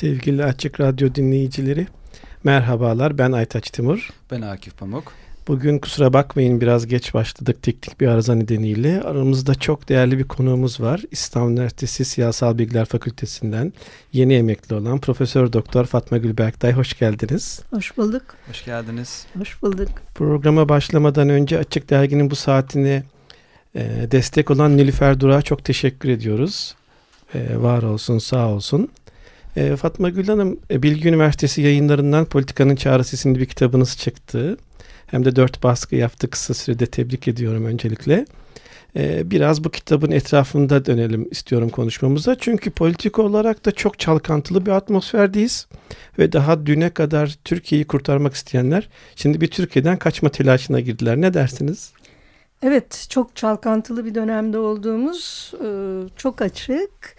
Sevgili Açık Radyo dinleyicileri, merhabalar. Ben Aytaç Timur. Ben Akif Pamuk. Bugün kusura bakmayın biraz geç başladık teknik bir arıza nedeniyle. Aramızda çok değerli bir konuğumuz var. İstanbul Üniversitesi Siyasal Bilgiler Fakültesinden yeni emekli olan Profesör Doktor Fatma Gül Berktay. Hoş geldiniz. Hoş bulduk. Hoş geldiniz. Hoş bulduk. Programa başlamadan önce Açık Dergi'nin bu saatini e, destek olan Nilüfer Durak'a çok teşekkür ediyoruz. E, var olsun, sağ olsun. E, Fatma Gül Hanım, e, Bilgi Üniversitesi yayınlarından Politikanın Çağrısı isimli bir kitabınız çıktı. Hem de dört baskı yaptı kısa sürede tebrik ediyorum öncelikle. E, biraz bu kitabın etrafında dönelim istiyorum konuşmamıza. Çünkü politik olarak da çok çalkantılı bir atmosferdeyiz. Ve daha düne kadar Türkiye'yi kurtarmak isteyenler şimdi bir Türkiye'den kaçma telaşına girdiler. Ne dersiniz? Evet, çok çalkantılı bir dönemde olduğumuz e, çok açık.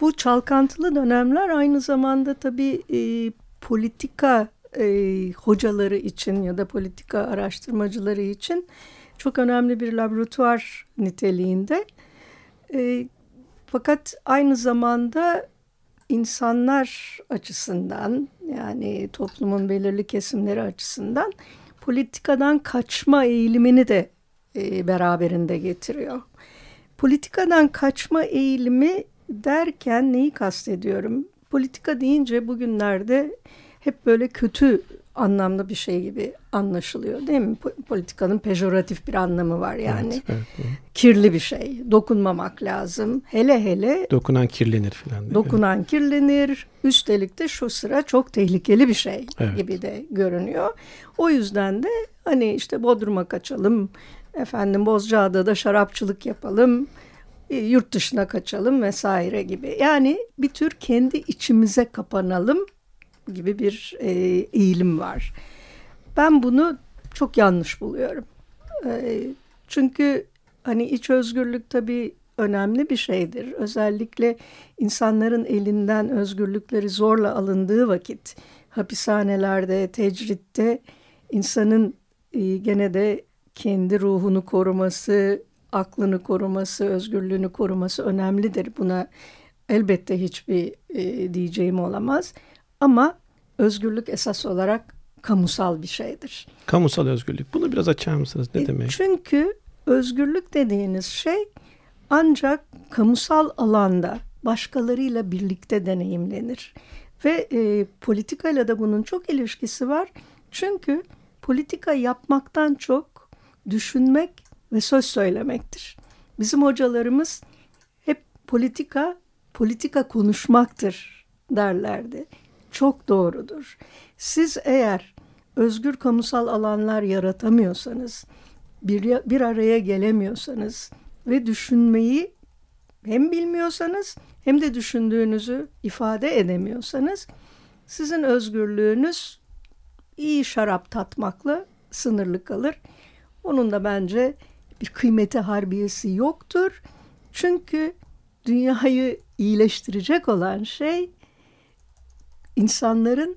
Bu çalkantılı dönemler aynı zamanda tabii e, politika e, hocaları için ya da politika araştırmacıları için çok önemli bir laboratuvar niteliğinde. E, fakat aynı zamanda insanlar açısından yani toplumun belirli kesimleri açısından politikadan kaçma eğilimini de e, beraberinde getiriyor. Politikadan kaçma eğilimi derken neyi kastediyorum? Politika deyince bugünlerde hep böyle kötü anlamda bir şey gibi anlaşılıyor değil mi? Politikanın pejoratif bir anlamı var yani. Evet, evet, evet. Kirli bir şey. Dokunmamak lazım. Hele hele dokunan kirlenir falan. Dokunan evet. kirlenir. Üstelik de şu sıra çok tehlikeli bir şey evet. gibi de görünüyor. O yüzden de hani işte Bodrum'a kaçalım. Efendim Bozcaada'da şarapçılık yapalım yurt dışına kaçalım vesaire gibi. Yani bir tür kendi içimize kapanalım gibi bir e, eğilim var. Ben bunu çok yanlış buluyorum. E, çünkü hani iç özgürlük tabii önemli bir şeydir. Özellikle insanların elinden özgürlükleri zorla alındığı vakit hapishanelerde, tecritte insanın e, gene de kendi ruhunu koruması, aklını koruması, özgürlüğünü koruması önemlidir. Buna elbette hiçbir e, diyeceğim olamaz. Ama özgürlük esas olarak kamusal bir şeydir. Kamusal özgürlük. Bunu biraz açar mısınız? Ne e, demek? Çünkü özgürlük dediğiniz şey ancak kamusal alanda başkalarıyla birlikte deneyimlenir. Ve e, politikayla da bunun çok ilişkisi var. Çünkü politika yapmaktan çok düşünmek ve söz söylemektir. Bizim hocalarımız hep politika, politika konuşmaktır derlerdi çok doğrudur. Siz eğer özgür kamusal alanlar yaratamıyorsanız, bir, bir araya gelemiyorsanız ve düşünmeyi hem bilmiyorsanız hem de düşündüğünüzü ifade edemiyorsanız sizin özgürlüğünüz iyi şarap tatmakla sınırlı kalır. Onun da bence bir kıymeti harbiyesi yoktur. Çünkü dünyayı iyileştirecek olan şey insanların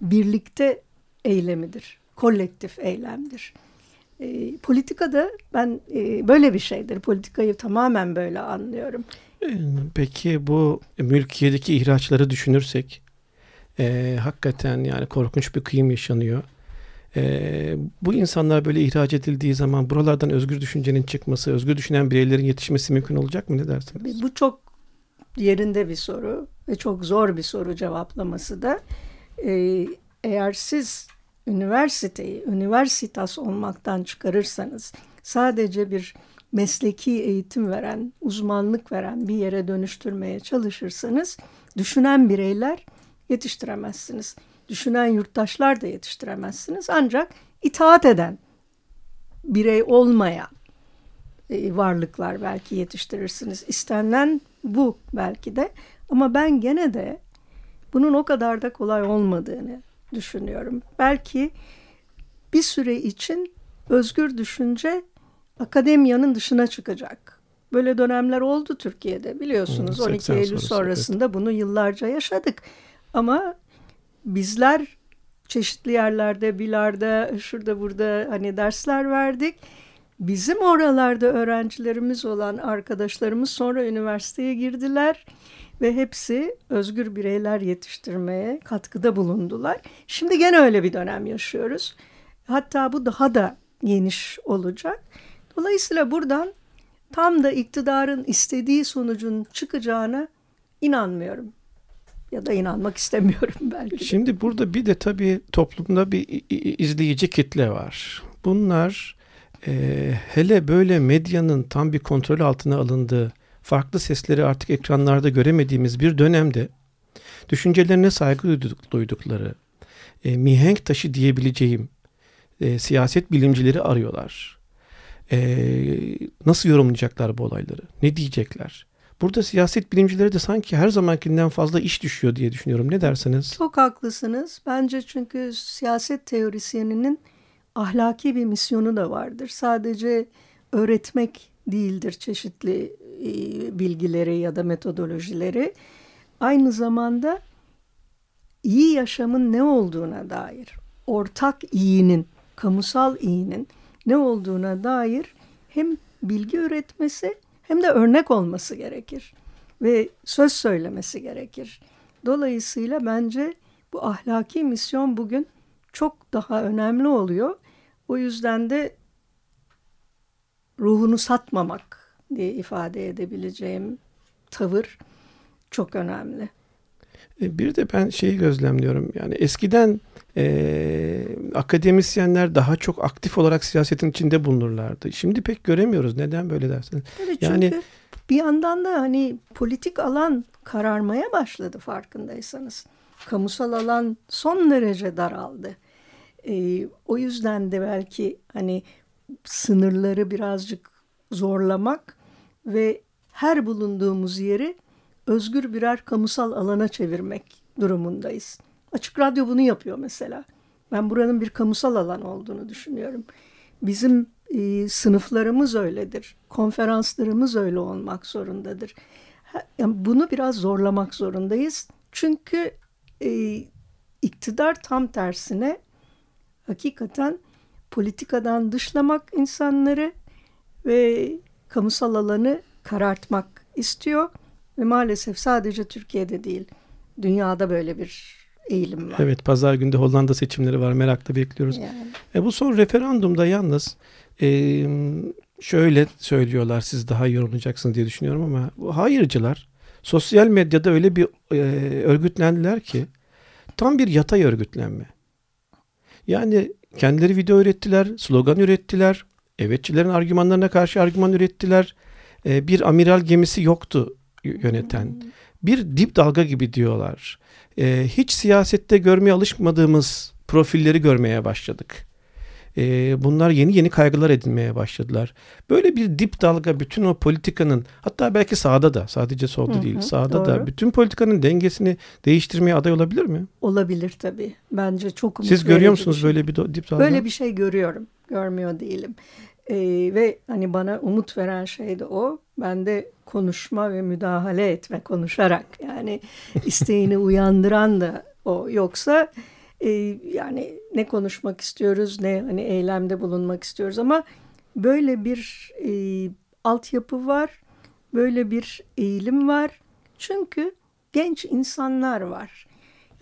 birlikte eylemidir, kolektif eylemdir. E, politikada ben e, böyle bir şeydir. Politikayı tamamen böyle anlıyorum. Ee, peki bu mülkiyedeki ihraçları düşünürsek e, hakikaten yani korkunç bir kıyım yaşanıyor. E, bu insanlar böyle ihraç edildiği zaman buralardan özgür düşüncenin çıkması, özgür düşünen bireylerin yetişmesi mümkün olacak mı? Ne dersiniz? Bu çok yerinde bir soru ve çok zor bir soru cevaplaması da. Ee, eğer siz üniversiteyi, üniversitas olmaktan çıkarırsanız sadece bir mesleki eğitim veren, uzmanlık veren bir yere dönüştürmeye çalışırsanız düşünen bireyler yetiştiremezsiniz. Düşünen yurttaşlar da yetiştiremezsiniz. Ancak itaat eden birey olmayan e, varlıklar belki yetiştirirsiniz. İstenilen bu belki de ama ben gene de bunun o kadar da kolay olmadığını düşünüyorum. Belki bir süre için özgür düşünce akademiyanın dışına çıkacak. Böyle dönemler oldu Türkiye'de biliyorsunuz. Hmm, 12 Eylül sonrası, sonrasında evet. bunu yıllarca yaşadık. Ama bizler çeşitli yerlerde, bilarda, şurada burada hani dersler verdik. Bizim oralarda öğrencilerimiz olan arkadaşlarımız sonra üniversiteye girdiler ve hepsi özgür bireyler yetiştirmeye katkıda bulundular. Şimdi gene öyle bir dönem yaşıyoruz. Hatta bu daha da geniş olacak. Dolayısıyla buradan tam da iktidarın istediği sonucun çıkacağına inanmıyorum. Ya da inanmak istemiyorum belki. Şimdi burada bir de tabii toplumda bir izleyici kitle var. Bunlar e, hele böyle medyanın tam bir kontrol altına alındığı, farklı sesleri artık ekranlarda göremediğimiz bir dönemde düşüncelerine saygı duydukları, e, mihenk taşı diyebileceğim e, siyaset bilimcileri arıyorlar. E, nasıl yorumlayacaklar bu olayları? Ne diyecekler? Burada siyaset bilimcileri de sanki her zamankinden fazla iş düşüyor diye düşünüyorum. Ne dersiniz? Çok haklısınız. Bence çünkü siyaset teorisyeninin ahlaki bir misyonu da vardır. Sadece öğretmek değildir çeşitli e, bilgileri ya da metodolojileri. Aynı zamanda iyi yaşamın ne olduğuna dair, ortak iyinin, kamusal iyinin ne olduğuna dair hem bilgi üretmesi hem de örnek olması gerekir ve söz söylemesi gerekir. Dolayısıyla bence bu ahlaki misyon bugün çok daha önemli oluyor. O yüzden de ruhunu satmamak diye ifade edebileceğim tavır çok önemli. E, bir de ben şeyi gözlemliyorum. Yani eskiden e, akademisyenler daha çok aktif olarak siyasetin içinde bulunurlardı. Şimdi pek göremiyoruz. Neden böyle dersiniz? Evet, çünkü yani bir yandan da hani politik alan kararmaya başladı farkındaysanız. Kamusal alan son derece daraldı. E, o yüzden de belki hani sınırları birazcık zorlamak ve her bulunduğumuz yeri özgür birer kamusal alana çevirmek durumundayız. Açık Radyo bunu yapıyor mesela. Ben buranın bir kamusal alan olduğunu düşünüyorum. Bizim e, sınıflarımız öyledir. Konferanslarımız öyle olmak zorundadır. Yani bunu biraz zorlamak zorundayız. Çünkü e, iktidar tam tersine hakikaten politikadan dışlamak insanları ve kamusal alanı karartmak istiyor. Ve maalesef sadece Türkiye'de değil, dünyada böyle bir eğilim var. Evet, pazar günde Hollanda seçimleri var. Merakla bekliyoruz. Yani. E, bu son referandumda yalnız e, şöyle söylüyorlar, siz daha iyi yorumlayacaksınız diye düşünüyorum ama bu hayırcılar sosyal medyada öyle bir e, örgütlendiler ki tam bir yatay örgütlenme. Yani kendileri video ürettiler, slogan ürettiler, evetçilerin argümanlarına karşı argüman ürettiler. E, bir amiral gemisi yoktu yöneten. Hmm. Bir dip dalga gibi diyorlar. E, hiç siyasette görmeye alışmadığımız profilleri görmeye başladık. E, bunlar yeni yeni kaygılar edinmeye başladılar. Böyle bir dip dalga bütün o politikanın hatta belki sağda da sadece solda hı değil sağda doğru. da bütün politikanın dengesini değiştirmeye aday olabilir mi? Olabilir tabii. Bence çok umut Siz görüyor musunuz şey. böyle bir dip dalga? Böyle bir şey görüyorum. Görmüyor değilim. Ee, ve hani bana umut veren şey de o. Ben de konuşma ve müdahale etme konuşarak yani isteğini uyandıran da o. Yoksa e, yani ne konuşmak istiyoruz ne hani eylemde bulunmak istiyoruz ama böyle bir e, altyapı var. Böyle bir eğilim var. Çünkü genç insanlar var.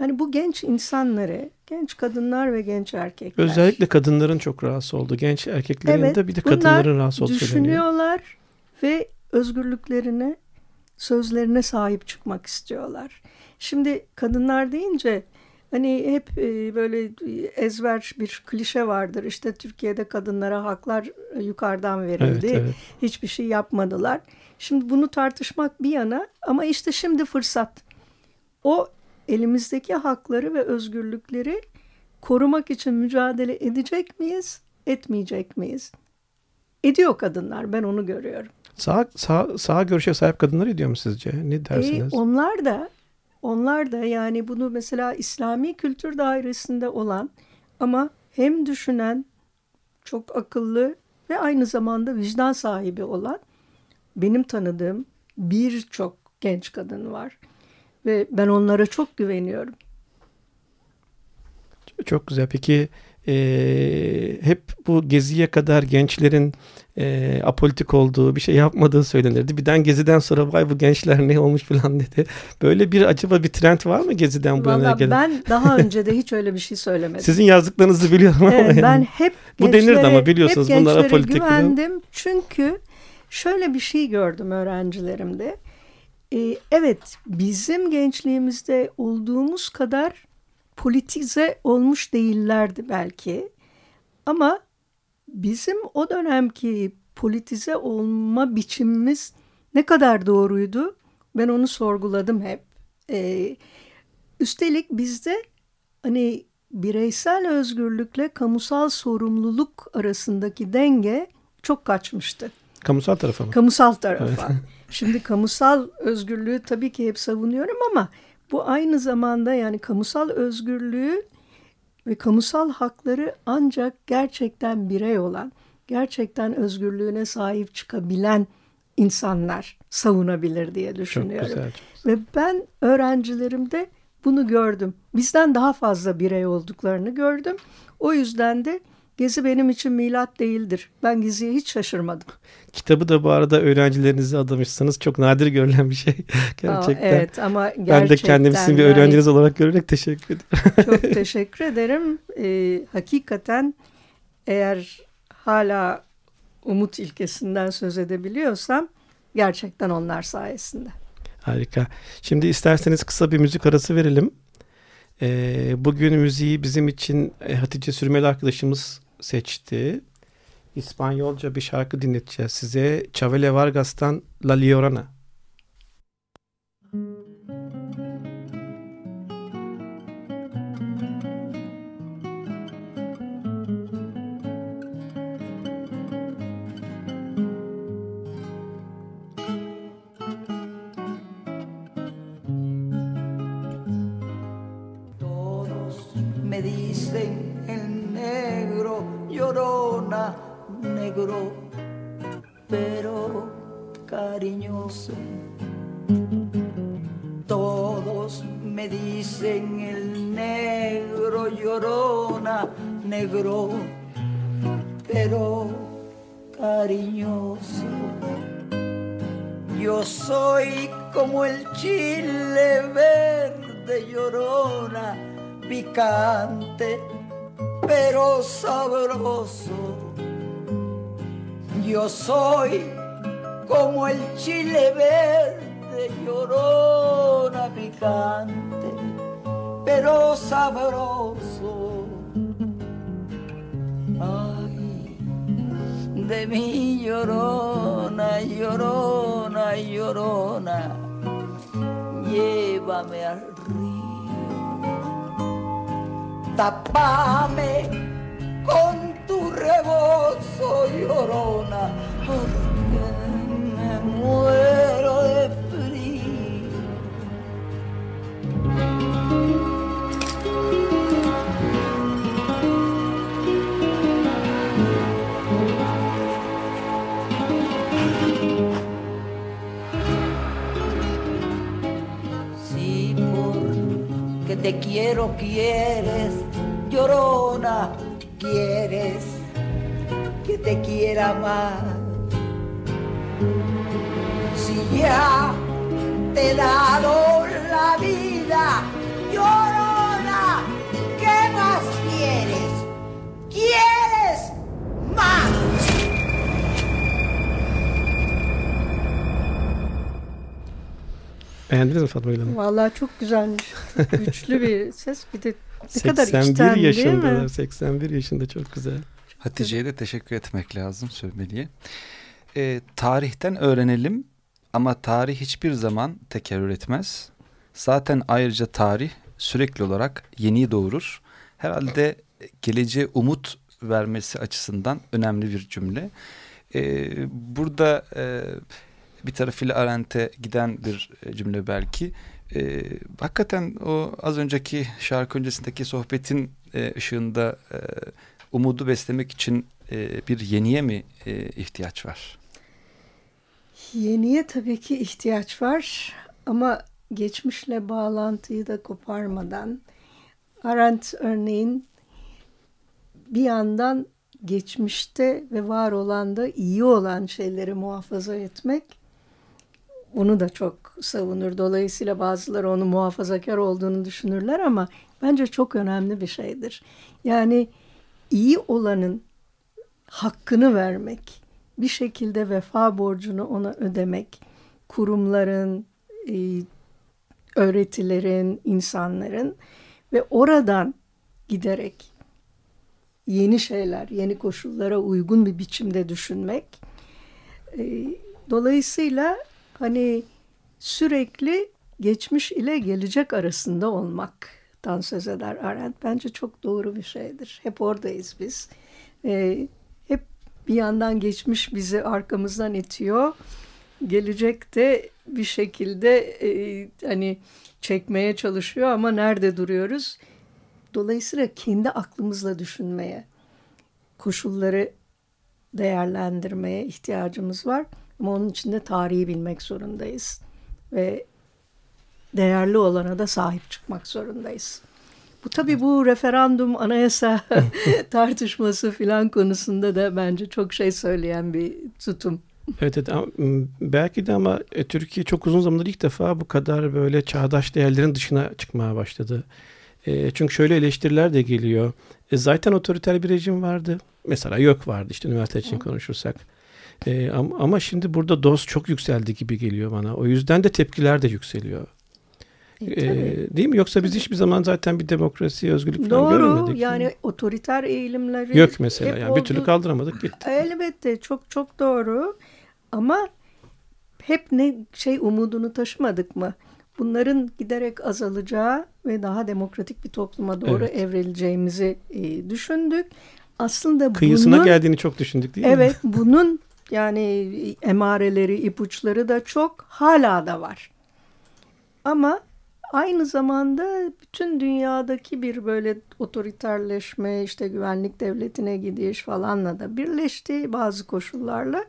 Yani bu genç insanları, genç kadınlar ve genç erkekler. Özellikle kadınların çok rahatsız oldu. Genç erkeklerin evet, de bir de kadınların rahatsız olduğu düşünüyorlar ve özgürlüklerine, sözlerine sahip çıkmak istiyorlar. Şimdi kadınlar deyince hani hep e, böyle ezber bir klişe vardır. İşte Türkiye'de kadınlara haklar yukarıdan verildi. Evet, evet. Hiçbir şey yapmadılar. Şimdi bunu tartışmak bir yana ama işte şimdi fırsat. O elimizdeki hakları ve özgürlükleri korumak için mücadele edecek miyiz, etmeyecek miyiz? ediyor kadınlar. Ben onu görüyorum. Sağ, sağ, sağ görüşe sahip kadınlar ediyor mu sizce? Ne dersiniz? E, onlar da onlar da yani bunu mesela İslami kültür dairesinde olan ama hem düşünen, çok akıllı ve aynı zamanda vicdan sahibi olan benim tanıdığım birçok genç kadın var. Ve ben onlara çok güveniyorum. Çok güzel. Peki e, hep bu geziye kadar gençlerin e, apolitik olduğu, bir şey yapmadığı söylenirdi. Birden geziden sonra vay bu gençler ne olmuş falan dedi. Böyle bir acaba bir trend var mı geziden bu yana gelen? Ben daha önce de hiç öyle bir şey söylemedim. Sizin yazdıklarınızı biliyorum ama. Evet, yani. Ben hep bu denirdi ama biliyorsunuz bunlar apolitik. güvendim. Biliyorum. Çünkü şöyle bir şey gördüm öğrencilerimde. Ee, evet bizim gençliğimizde olduğumuz kadar politize olmuş değillerdi belki. Ama bizim o dönemki politize olma biçimimiz ne kadar doğruydu? Ben onu sorguladım hep. Ee, üstelik bizde hani bireysel özgürlükle kamusal sorumluluk arasındaki denge çok kaçmıştı. Kamusal tarafa mı? Kamusal tarafa. Evet. Şimdi kamusal özgürlüğü tabii ki hep savunuyorum ama bu aynı zamanda yani kamusal özgürlüğü ve kamusal hakları ancak gerçekten birey olan, gerçekten özgürlüğüne sahip çıkabilen insanlar savunabilir diye düşünüyorum. Çok güzel, çok güzel. Ve ben öğrencilerimde bunu gördüm. Bizden daha fazla birey olduklarını gördüm. O yüzden de Gezi benim için milat değildir. Ben Gezi'ye hiç şaşırmadım. Kitabı da bu arada öğrencilerinize adamışsınız. Çok nadir görülen bir şey. Gerçekten. Aa, evet ama gerçekten. Ben de kendimi sizin bir öğrenciniz olarak görerek teşekkür ederim. Çok teşekkür ederim. Ee, hakikaten eğer hala umut ilkesinden söz edebiliyorsam gerçekten onlar sayesinde. Harika. Şimdi isterseniz kısa bir müzik arası verelim. Ee, bugün müziği bizim için e, Hatice Sürmeli arkadaşımız seçti. İspanyolca bir şarkı dinleteceğiz size. Chavele Vargas'tan La Liorana. corona negro, pero cariñoso. Todos me dicen el negro llorona, negro, pero cariñoso. Yo soy como el chile verde llorona, picante sabroso. Yo soy como el chile verde, llorona picante, pero sabroso. Ay, de mi llorona, llorona, llorona, llévame al Tapame con tu rebozo llorona, porque me muero de frío. Te quiero, quieres llorona, quieres que te quiera más. Si ya te he dado la vida, llorona, ¿qué más quieres? ¿Quieres más? Beğendiniz mi Fatma Gül Hanım? Vallahi çok güzelmiş. Çok güçlü bir ses. Bir de ne 81 kadar içten, yaşında, 81 yaşında çok güzel. Hatice'ye de teşekkür etmek lazım söylemeliye. Ee, tarihten öğrenelim ama tarih hiçbir zaman tekerrür etmez. Zaten ayrıca tarih sürekli olarak yeniyi doğurur. Herhalde geleceğe umut vermesi açısından önemli bir cümle. E, burada e, bir tarafıyla Arendt'e giden bir e, cümle belki. E, hakikaten o az önceki şarkı öncesindeki sohbetin e, ışığında e, umudu beslemek için e, bir yeniye mi e, ihtiyaç var? Yeniye tabii ki ihtiyaç var ama geçmişle bağlantıyı da koparmadan Arendt örneğin bir yandan geçmişte ve var olan da iyi olan şeyleri muhafaza etmek bunu da çok savunur. Dolayısıyla bazıları onu muhafazakar olduğunu düşünürler ama bence çok önemli bir şeydir. Yani iyi olanın hakkını vermek, bir şekilde vefa borcunu ona ödemek, kurumların, e, öğretilerin, insanların ve oradan giderek yeni şeyler, yeni koşullara uygun bir biçimde düşünmek. E, dolayısıyla hani sürekli geçmiş ile gelecek arasında olmaktan söz eder Arendt. Bence çok doğru bir şeydir. Hep oradayız biz. E, hep bir yandan geçmiş bizi arkamızdan itiyor. Gelecek de bir şekilde e, hani çekmeye çalışıyor ama nerede duruyoruz? Dolayısıyla kendi aklımızla düşünmeye, koşulları değerlendirmeye ihtiyacımız var. Ama onun için de tarihi bilmek zorundayız. Ve değerli olana da sahip çıkmak zorundayız. Bu tabii bu referandum, anayasa tartışması filan konusunda da bence çok şey söyleyen bir tutum. Evet, evet belki de ama e, Türkiye çok uzun zamandır ilk defa bu kadar böyle çağdaş değerlerin dışına çıkmaya başladı. E, çünkü şöyle eleştiriler de geliyor. E, zaten otoriter bir rejim vardı. Mesela yok vardı işte üniversite için konuşursak. E, ama, şimdi burada doz çok yükseldi gibi geliyor bana. O yüzden de tepkiler de yükseliyor. E, e, değil mi? Yoksa biz hiçbir zaman zaten bir demokrasi, özgürlük falan Doğru, görmedik. Doğru. Yani mi? otoriter eğilimleri yok mesela. Yani oldu. bir türlü kaldıramadık gitti. Elbette çok çok doğru. Ama hep ne şey umudunu taşımadık mı? Bunların giderek azalacağı ve daha demokratik bir topluma doğru evet. evrileceğimizi e, düşündük. Aslında kıyısına bunun, geldiğini çok düşündük değil evet, mi? Evet, bunun yani emareleri, ipuçları da çok hala da var. Ama aynı zamanda bütün dünyadaki bir böyle otoriterleşme, işte güvenlik devletine gidiş falanla da birleşti bazı koşullarla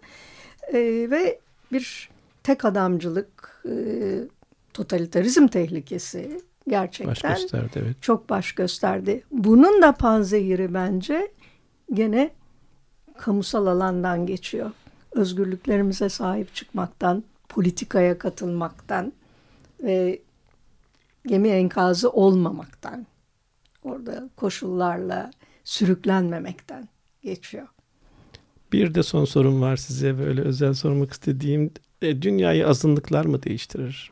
e, ve bir tek adamcılık, e, totalitarizm tehlikesi gerçekten baş gösterdi, evet. çok baş gösterdi. Bunun da panzehiri bence gene kamusal alandan geçiyor. Özgürlüklerimize sahip çıkmaktan, politikaya katılmaktan ve gemi enkazı olmamaktan, orada koşullarla sürüklenmemekten geçiyor. Bir de son sorum var size böyle özel sormak istediğim. E, dünyayı azınlıklar mı değiştirir?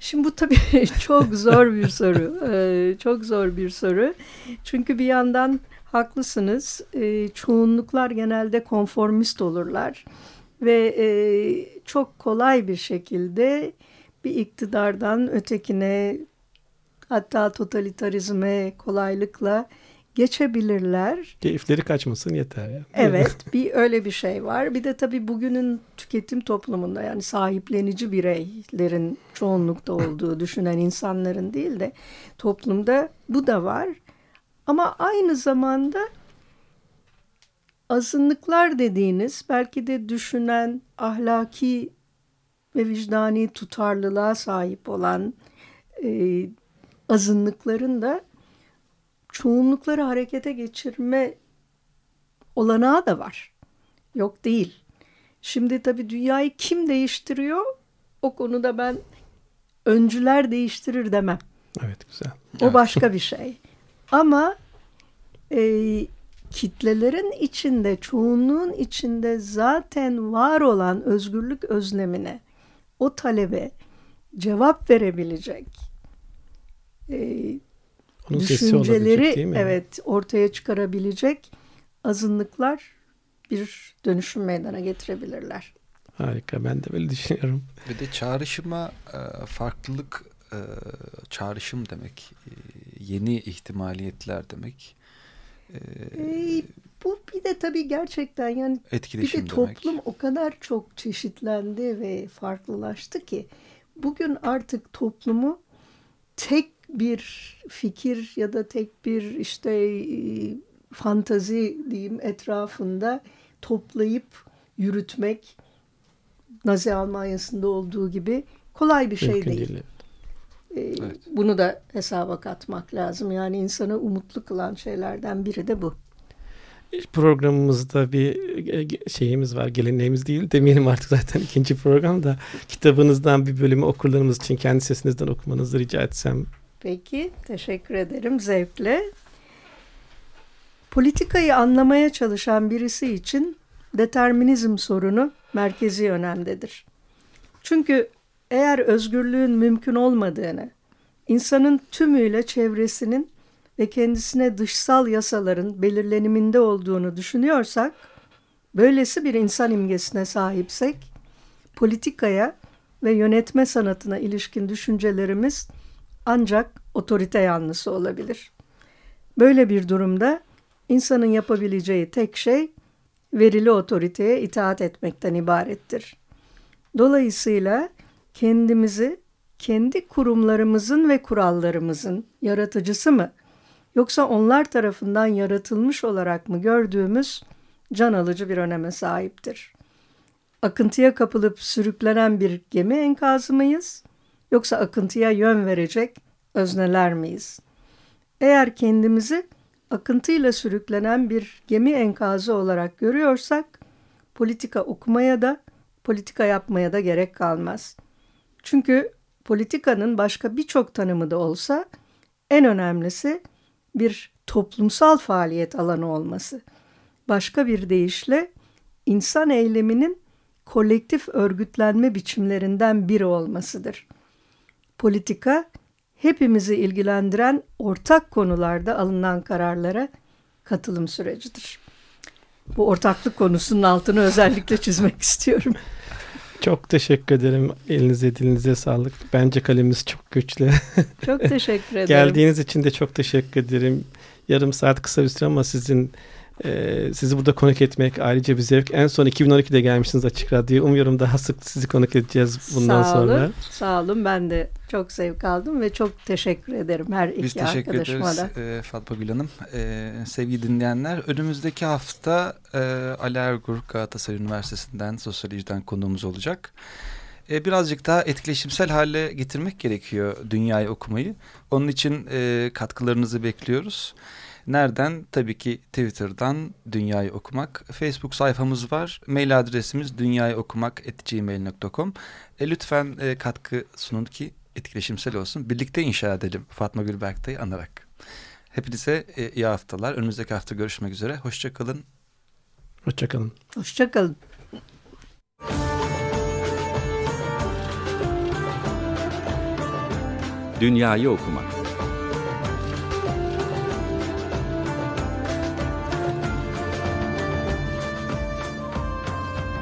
Şimdi bu tabii çok zor bir soru. Ee, çok zor bir soru. Çünkü bir yandan haklısınız. Ee, çoğunluklar genelde konformist olurlar. Ve e, çok kolay bir şekilde bir iktidardan ötekine hatta totalitarizme kolaylıkla geçebilirler. Keyifleri kaçmasın yeter. Yani. Evet bir öyle bir şey var. Bir de tabii bugünün tüketim toplumunda yani sahiplenici bireylerin çoğunlukta olduğu düşünen insanların değil de toplumda bu da var. Ama aynı zamanda azınlıklar dediğiniz belki de düşünen ahlaki ve vicdani tutarlılığa sahip olan e, azınlıkların da çoğunlukları harekete geçirme olanağı da var. Yok değil. Şimdi tabii dünyayı kim değiştiriyor? O konuda ben öncüler değiştirir demem. Evet güzel. O başka bir şey. Ama e, kitlelerin içinde, çoğunluğun içinde zaten var olan özgürlük özlemine, o talebe cevap verebilecek e, Onun düşünceleri evet ortaya çıkarabilecek azınlıklar bir dönüşüm meydana getirebilirler. Harika ben de böyle düşünüyorum. Bir de çağrışıma e, farklılık e, çağrışım demek, e, yeni ihtimaliyetler demek. E, bu Bir de tabii gerçekten yani Etkileşim bir de toplum demek. o kadar çok çeşitlendi ve farklılaştı ki bugün artık toplumu tek bir fikir ya da tek bir işte e, fantazi diyeyim etrafında toplayıp yürütmek Nazi Almanya'sında olduğu gibi kolay bir şey Mümkün değil. değil. Ee, Evet. Bunu da hesaba katmak lazım. Yani insanı umutlu kılan şeylerden biri de bu. Programımızda bir e, şeyimiz var, geleneğimiz değil demeyelim artık zaten ikinci programda. Kitabınızdan bir bölümü okurlarımız için kendi sesinizden okumanızı rica etsem. Peki, teşekkür ederim zevkle. Politikayı anlamaya çalışan birisi için determinizm sorunu merkezi önemdedir. Çünkü eğer özgürlüğün mümkün olmadığını, insanın tümüyle çevresinin ve kendisine dışsal yasaların belirleniminde olduğunu düşünüyorsak, böylesi bir insan imgesine sahipsek, politikaya ve yönetme sanatına ilişkin düşüncelerimiz ancak otorite yanlısı olabilir. Böyle bir durumda insanın yapabileceği tek şey verili otoriteye itaat etmekten ibarettir. Dolayısıyla kendimizi kendi kurumlarımızın ve kurallarımızın yaratıcısı mı yoksa onlar tarafından yaratılmış olarak mı gördüğümüz can alıcı bir öneme sahiptir. Akıntıya kapılıp sürüklenen bir gemi enkazı mıyız yoksa akıntıya yön verecek özneler miyiz? Eğer kendimizi akıntıyla sürüklenen bir gemi enkazı olarak görüyorsak politika okumaya da politika yapmaya da gerek kalmaz. Çünkü politikanın başka birçok tanımı da olsa en önemlisi bir toplumsal faaliyet alanı olması. Başka bir deyişle insan eyleminin kolektif örgütlenme biçimlerinden biri olmasıdır. Politika hepimizi ilgilendiren ortak konularda alınan kararlara katılım sürecidir. Bu ortaklık konusunun altını özellikle çizmek istiyorum. Çok teşekkür ederim. Elinize dilinize sağlık. Bence kalemimiz çok güçlü. Çok teşekkür ederim. Geldiğiniz için de çok teşekkür ederim. Yarım saat kısa bir süre ama sizin e, sizi burada konuk etmek ayrıca bir zevk. En son 2012'de gelmişsiniz Açık Radyo'ya. Umuyorum daha sık sizi konuk edeceğiz bundan sağ sonra. Olun, sağ olun. Ben de çok zevk aldım ve çok teşekkür ederim her iki Biz teşekkür arkadaşıma ederiz da. e, Fatma Gül Hanım. E, sevgili dinleyenler önümüzdeki hafta e, Ali Ergur Galatasaray Üniversitesi'nden sosyolojiden konuğumuz olacak. E, birazcık daha etkileşimsel hale getirmek gerekiyor dünyayı okumayı. Onun için e, katkılarınızı bekliyoruz. Nereden? Tabii ki Twitter'dan Dünyayı Okumak. Facebook sayfamız var. Mail adresimiz dünyayıokumak.gmail.com e, Lütfen e, katkı sunun ki etkileşimsel olsun. Birlikte inşa edelim Fatma Gülberk'tayı anarak. Hepinize e, iyi haftalar. Önümüzdeki hafta görüşmek üzere. Hoşçakalın. Hoşçakalın. Hoşçakalın. Dünyayı okumak.